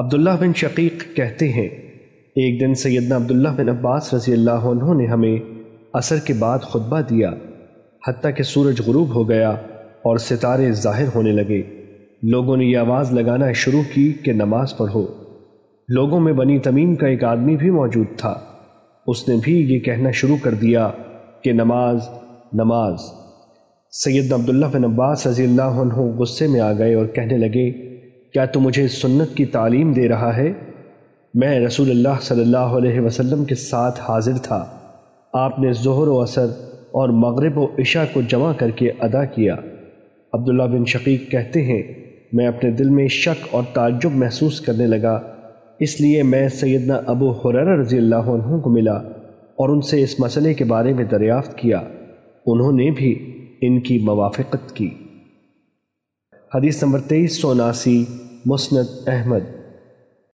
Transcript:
عبداللہ بن شقیق کہتے ہیں، ایک دن سیدنا عبداللہ بن عباس رضی اللہ عنہ نے ہمیں عصر کے بعد خطبہ دیا، حتیٰ کہ سورج غروب ہو گیا اور ستارے ظاہر ہونے لگے۔ لوگوں نے یہ آواز لگانا شروع کی کہ نماز پڑھو۔ لوگوں میں بنی تمیم کا ایک آدمی بھی موجود تھا۔ اس نے بھی یہ کہنا شروع کر دیا کہ نماز نماز۔ سیدنا عبداللہ بن عباس رضی اللہ عنہ غصے میں آ گئے اور کہنے لگے کیا تو مجھے سنت کی تعلیم دے رہا ہے؟ میں رسول اللہ صلی اللہ علیہ وسلم کے ساتھ حاضر تھا۔ آپ نے ظہر و اثر اور مغرب و عشاء کو جمع کر کے ادا کیا۔ عبداللہ بن شقیق کہتے ہیں، میں اپنے دل میں شک اور تعجب محسوس کرنے لگا۔ اس لیے میں سیدنا ابو حرر رضی اللہ عنہ کو ملا اور ان سے اس مسئلے کے بارے میں دریافت کیا۔ انہوں نے بھی ان کی موافقت کی۔ حدیث نمبر تیئیس سو اناسی مسند احمد۔